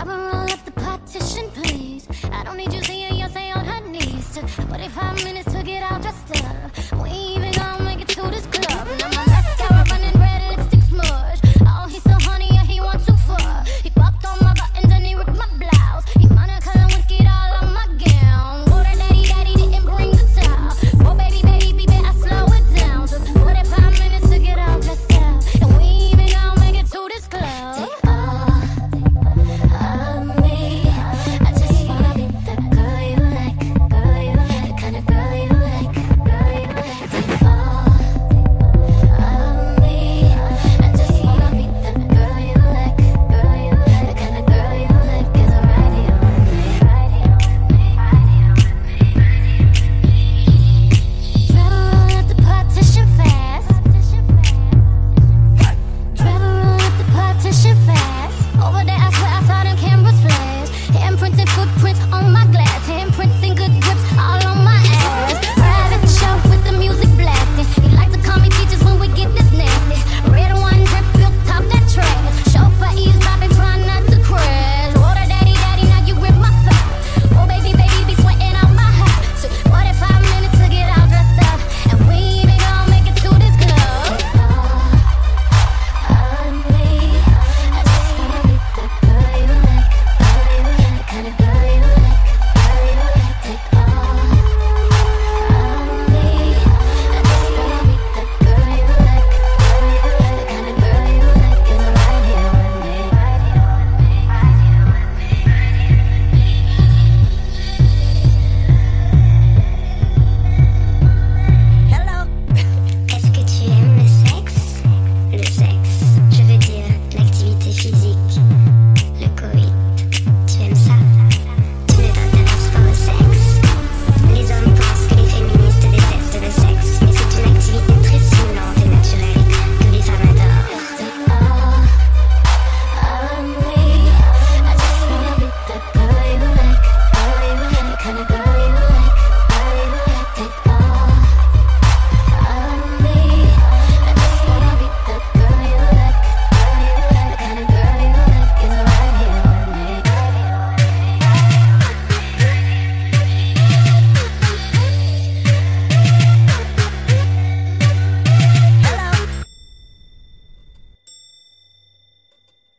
Papa, roll up the partition, please. I don't need you seeing Yoncé on her knees. To, what if I'm in